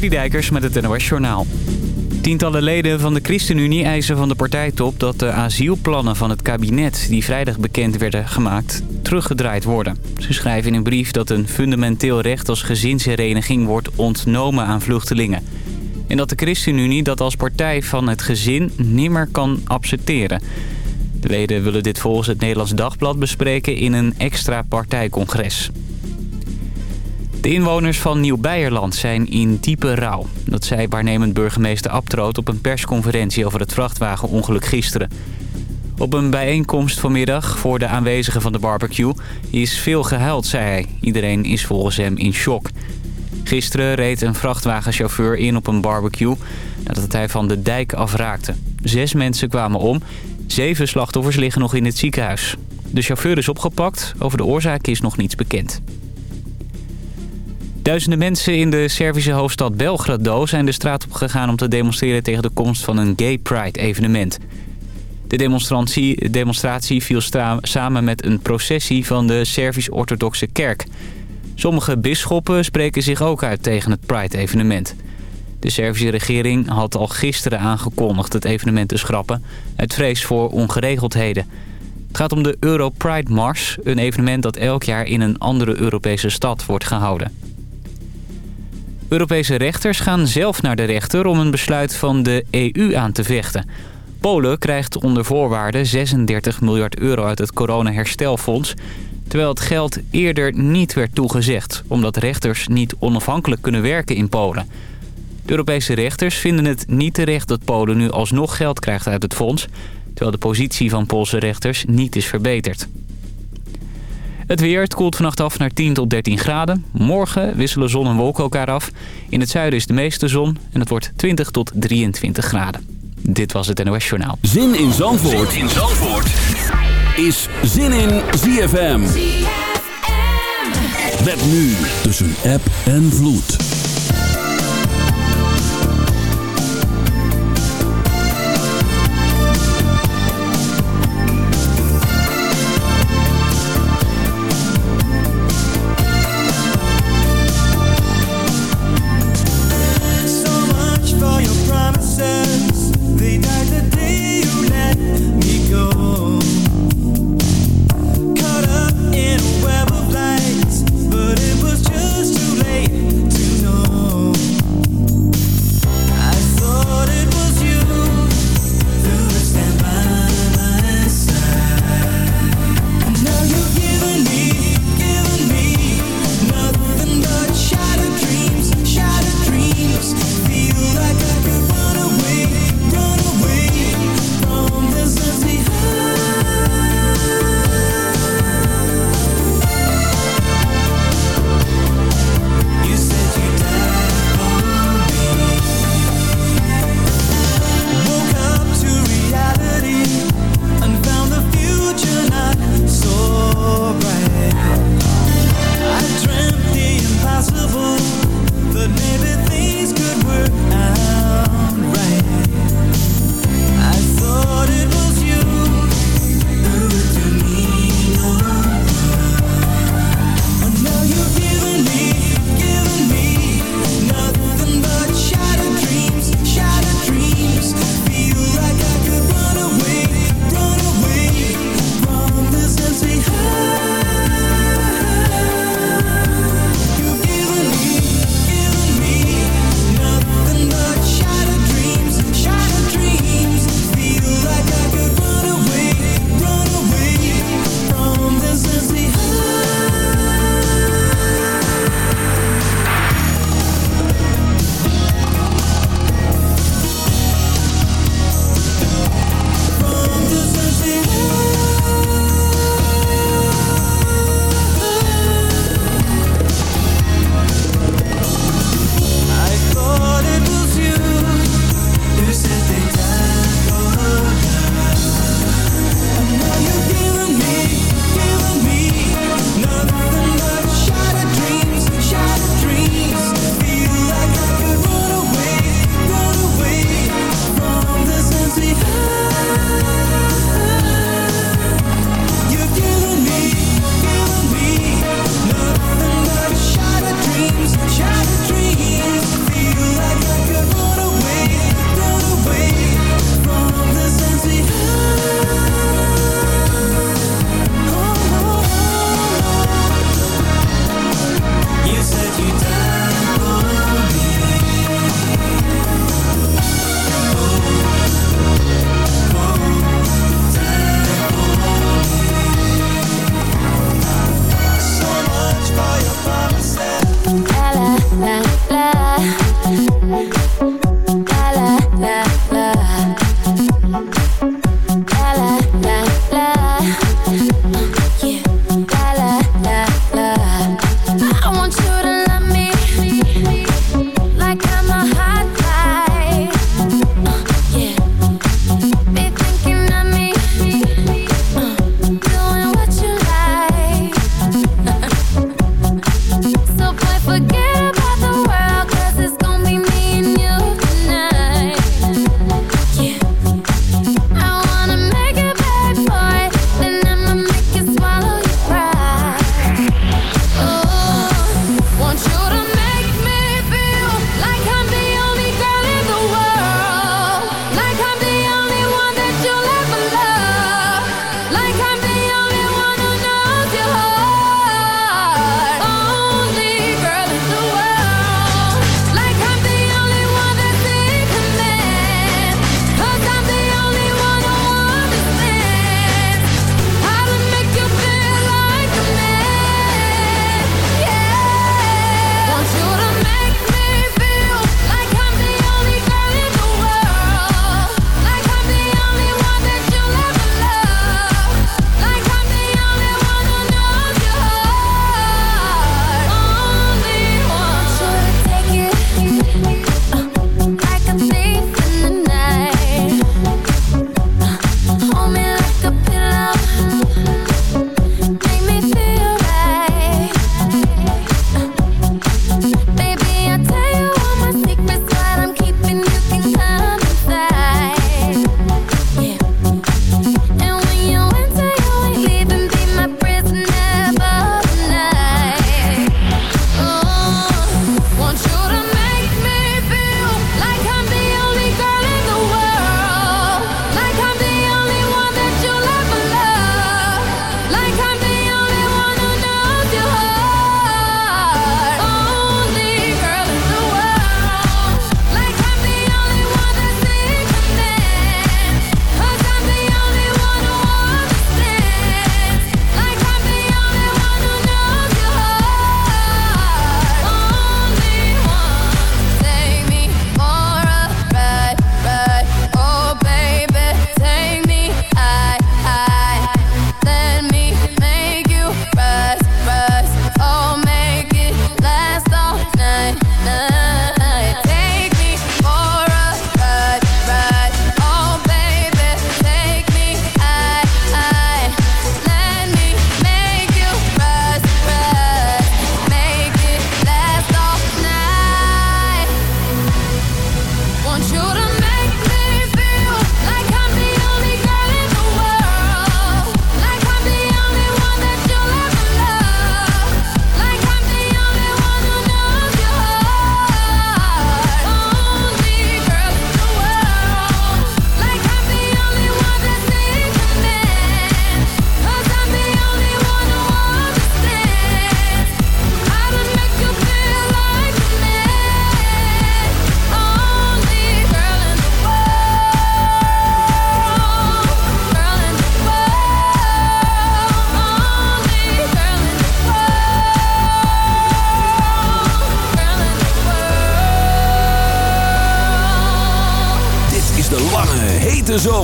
Dijkers met het NOS Journaal. Tientallen leden van de ChristenUnie eisen van de partijtop dat de asielplannen van het kabinet... die vrijdag bekend werden gemaakt, teruggedraaid worden. Ze schrijven in een brief dat een fundamenteel recht als gezinshereniging wordt ontnomen aan vluchtelingen. En dat de ChristenUnie dat als partij van het gezin nimmer kan accepteren. De leden willen dit volgens het Nederlands Dagblad bespreken in een extra partijcongres. De inwoners van Nieuw-Beierland zijn in diepe rouw. Dat zei waarnemend burgemeester Abtroot op een persconferentie over het vrachtwagenongeluk gisteren. Op een bijeenkomst vanmiddag voor de aanwezigen van de barbecue is veel gehuild, zei hij. Iedereen is volgens hem in shock. Gisteren reed een vrachtwagenchauffeur in op een barbecue nadat hij van de dijk afraakte. Zes mensen kwamen om. Zeven slachtoffers liggen nog in het ziekenhuis. De chauffeur is opgepakt. Over de oorzaak is nog niets bekend. Duizenden mensen in de Servische hoofdstad Belgrado zijn de straat op gegaan om te demonstreren tegen de komst van een Gay Pride evenement. De demonstratie, demonstratie viel samen met een processie van de Servisch-Orthodoxe Kerk. Sommige bisschoppen spreken zich ook uit tegen het Pride-evenement. De Servische regering had al gisteren aangekondigd het evenement te schrappen... uit vrees voor ongeregeldheden. Het gaat om de Euro Pride Mars, een evenement dat elk jaar in een andere Europese stad wordt gehouden. Europese rechters gaan zelf naar de rechter om een besluit van de EU aan te vechten. Polen krijgt onder voorwaarden 36 miljard euro uit het coronaherstelfonds... terwijl het geld eerder niet werd toegezegd... omdat rechters niet onafhankelijk kunnen werken in Polen. Europese rechters vinden het niet terecht dat Polen nu alsnog geld krijgt uit het fonds... terwijl de positie van Poolse rechters niet is verbeterd. Het weer, het koelt vannacht af naar 10 tot 13 graden. Morgen wisselen zon en wolken elkaar af. In het zuiden is de meeste zon en het wordt 20 tot 23 graden. Dit was het NOS Journaal. Zin in Zandvoort, zin in Zandvoort. is Zin in ZFM. ZFM. Met nu tussen app en vloed.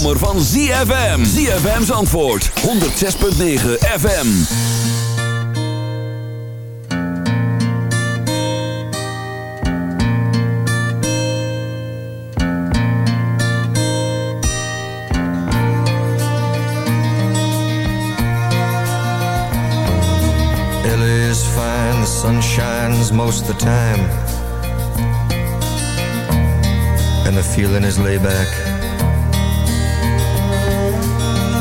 Zomer van ZFM. ZFM's antwoord 106.9 FM. LA is fine, the sun shines most the time and the feeling is laid back.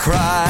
cry.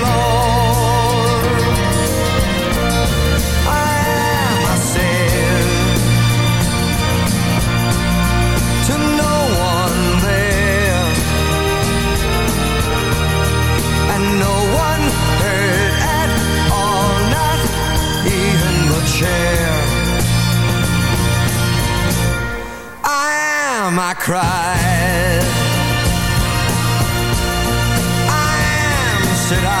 I cried. I am, said I.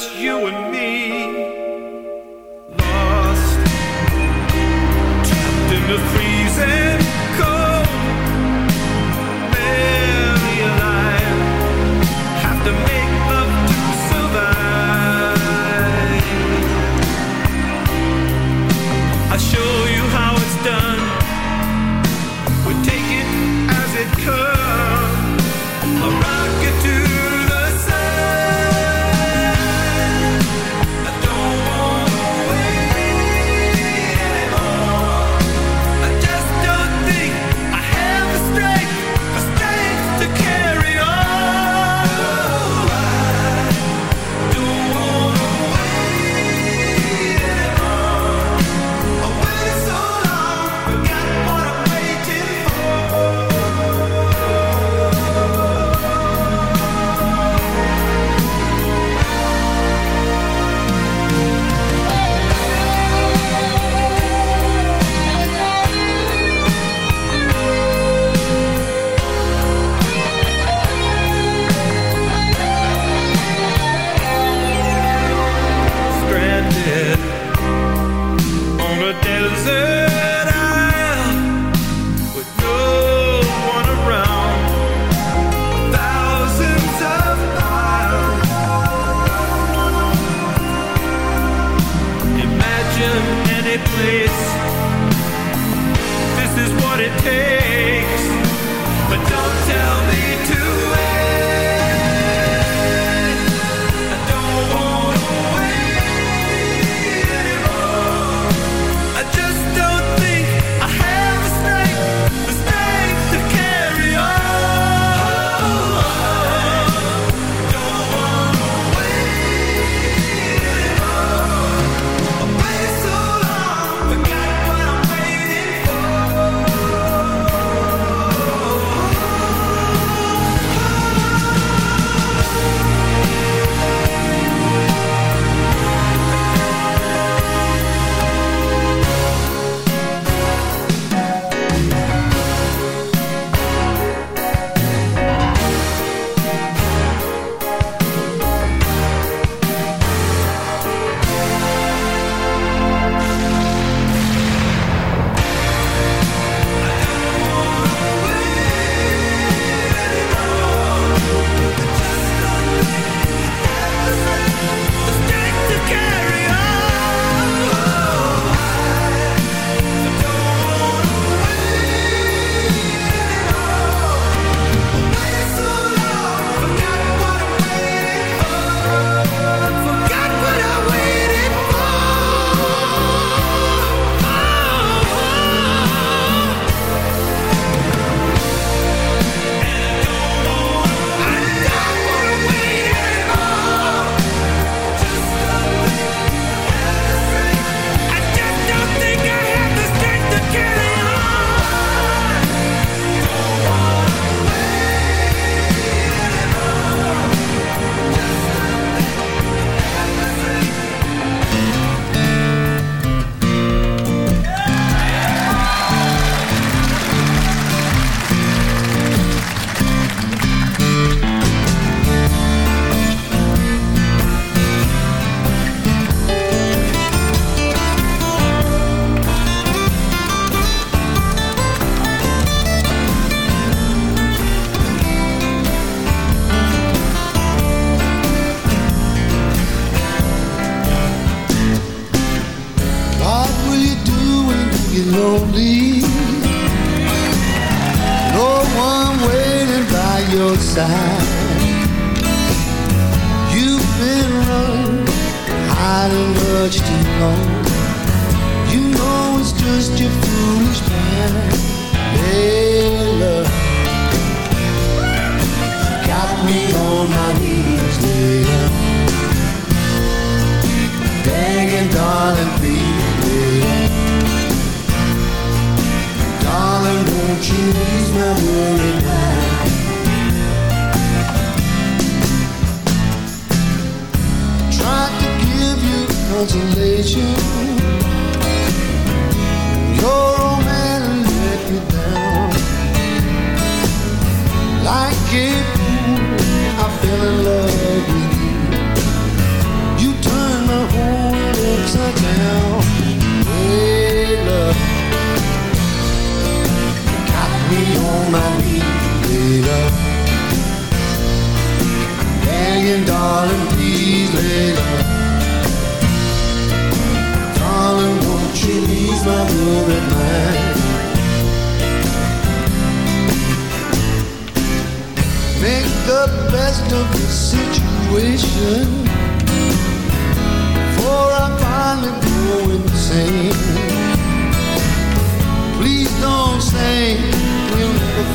just you and me.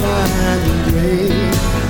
find the grave.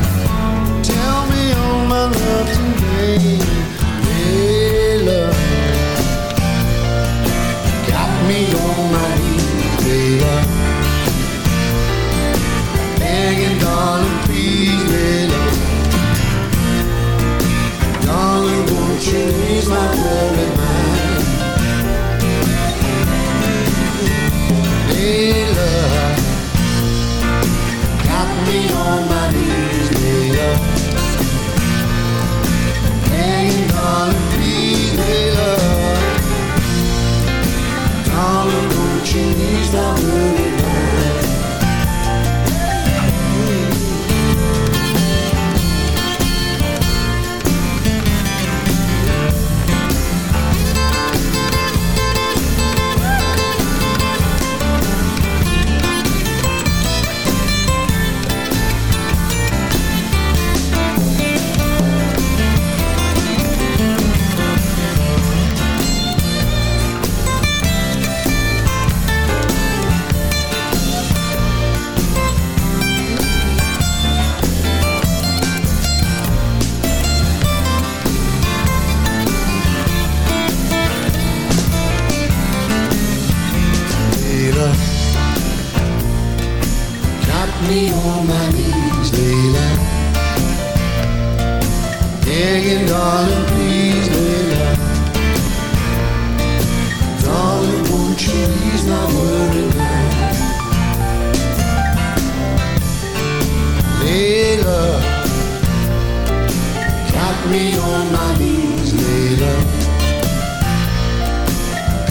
me on my knees later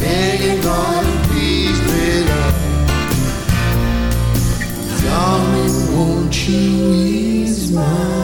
Begging God to please later Darling, won't you ease my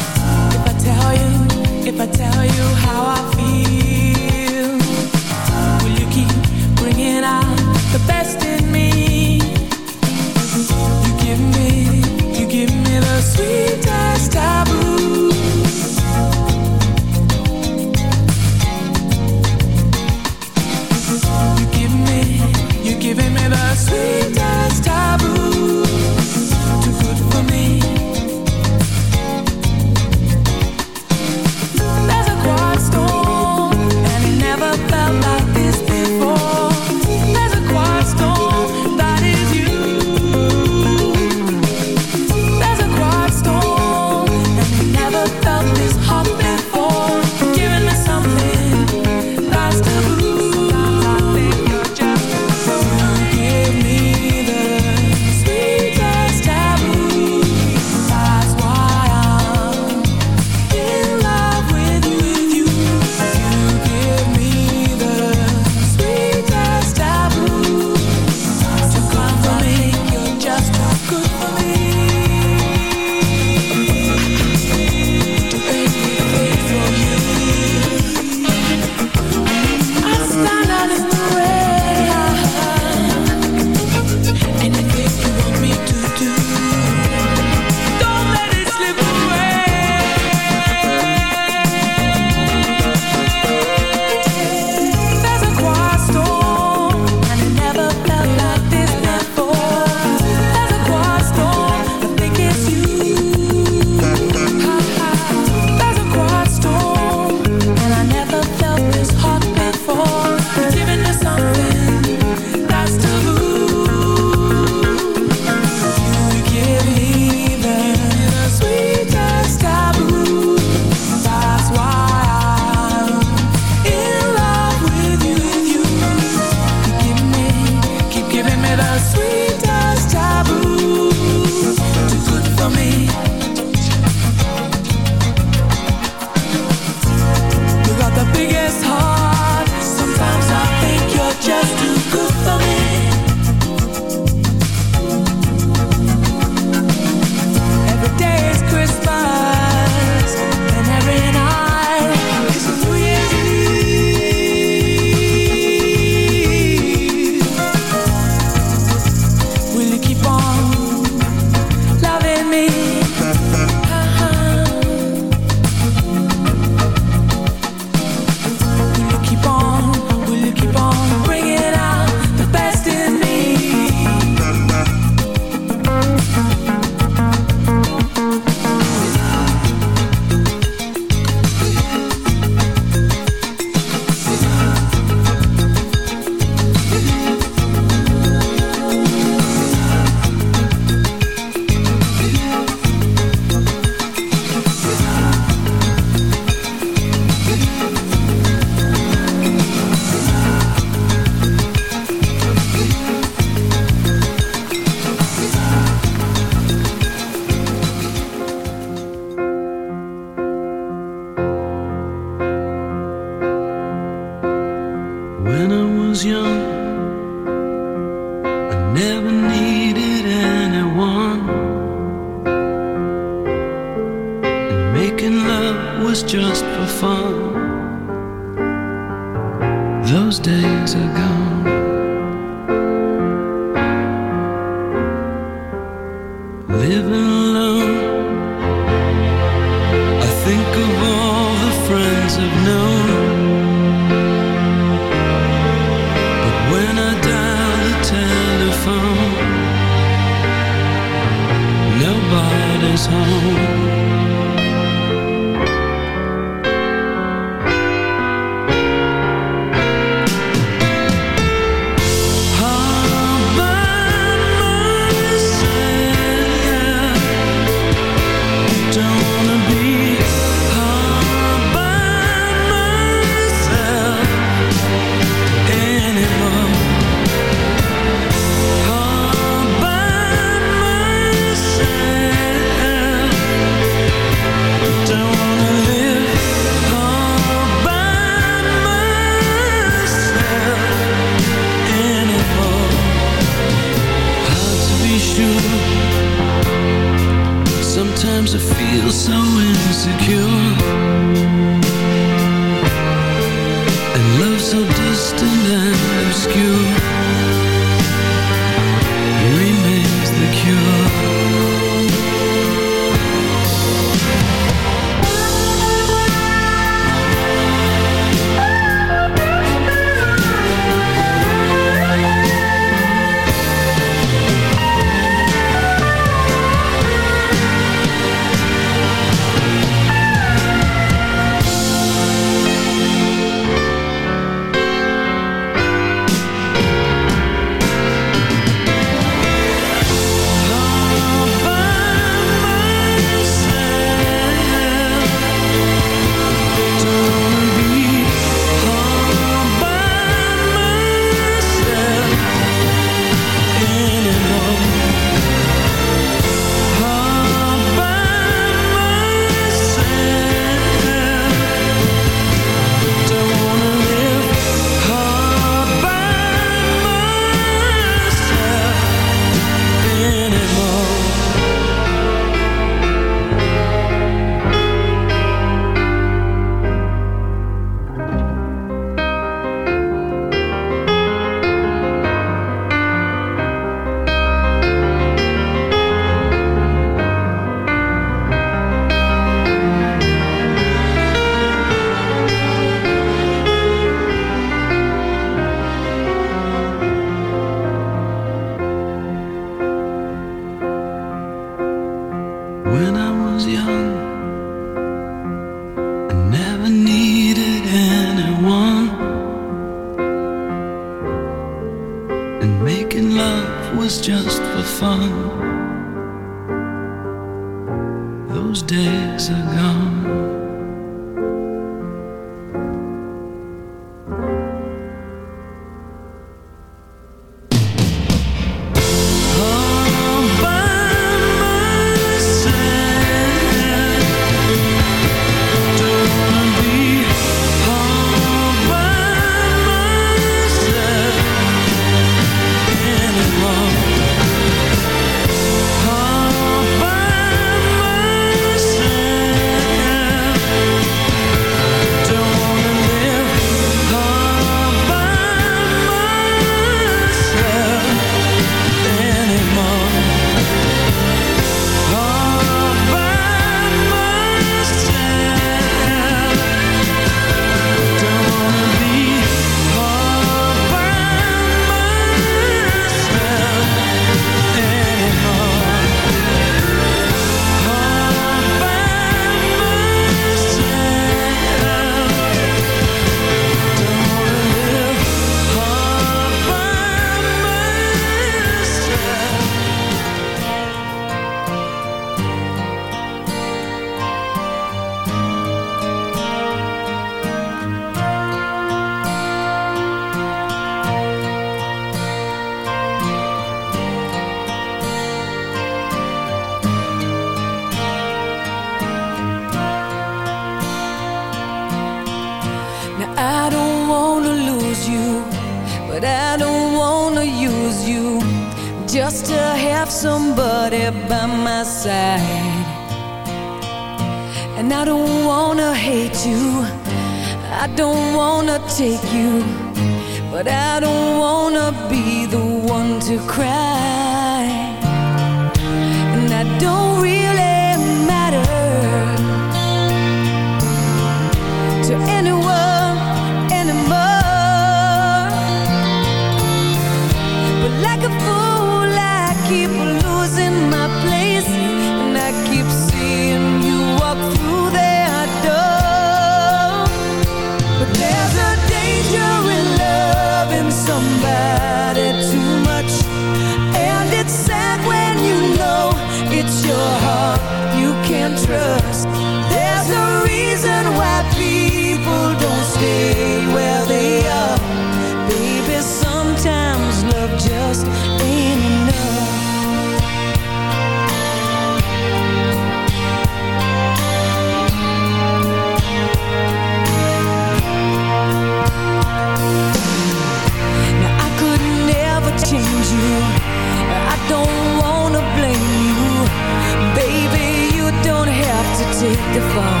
music the fall.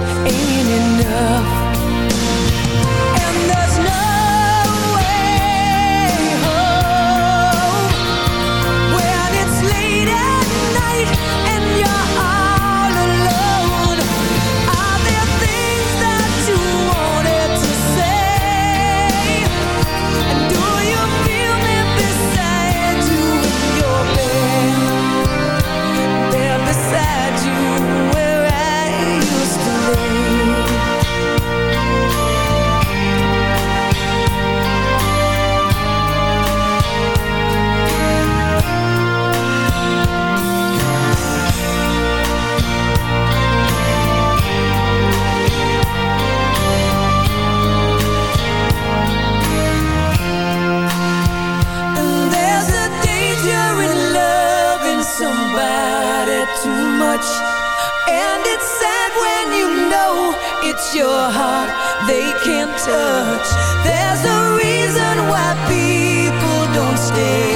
ain't enough. About it too much. And it's sad when you know it's your heart they can't touch. There's a reason why people don't stay.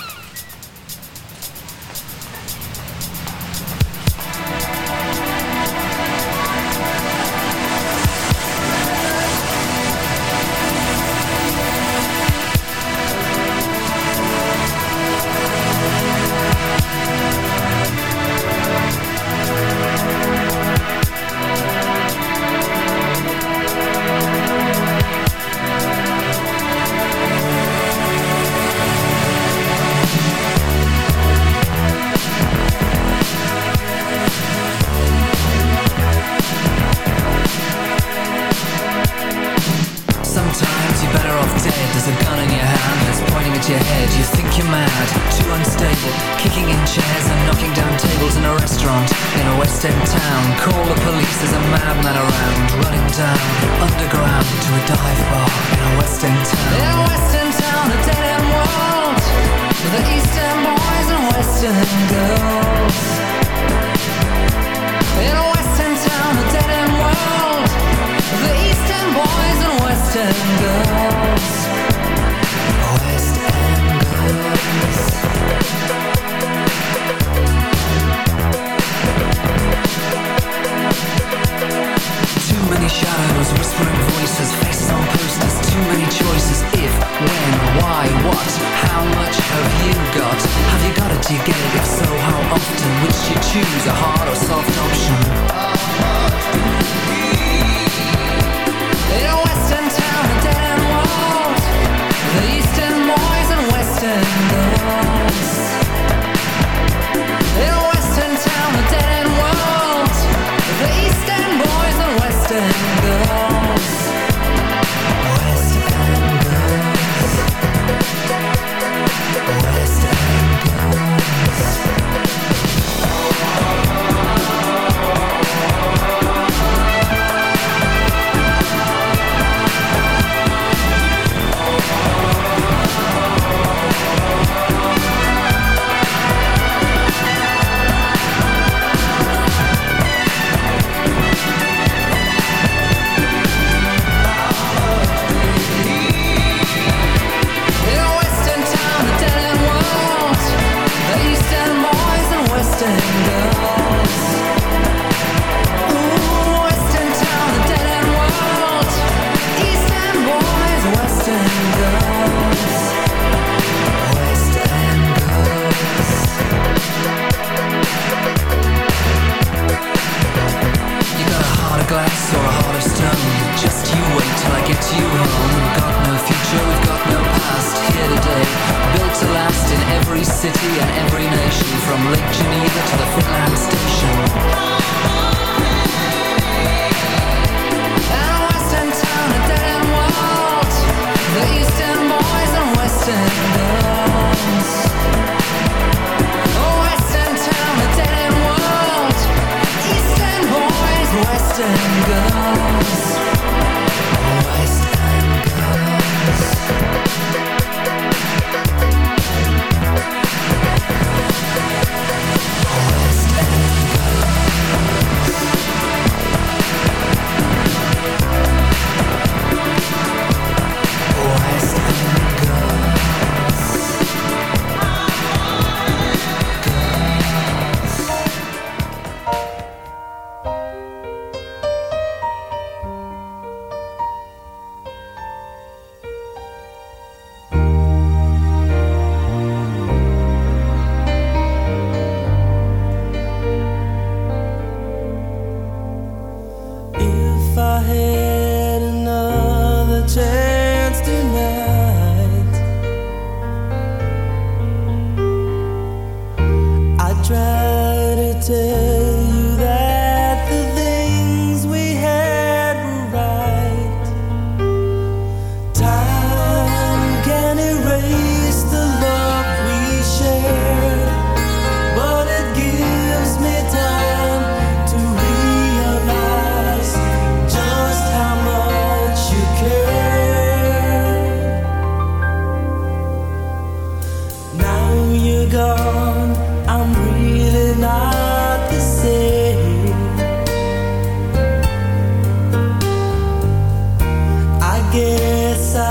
to last in every city and every nation From Lake Geneva to the Finland station. And western town, a dead end world The eastern boys and western girls. Western town, a dead end world Eastern boys, western girls.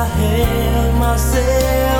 held myself.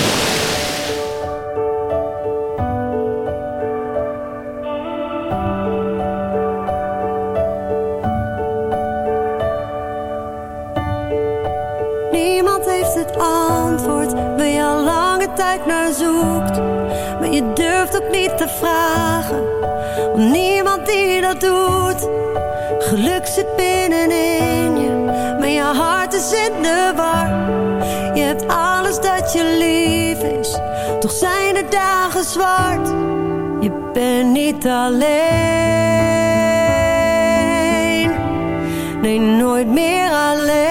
Om niemand die dat doet. Geluk zit binnenin je, maar je hart is in de war. Je hebt alles dat je lief is, toch zijn de dagen zwart. Je bent niet alleen, nee nooit meer alleen.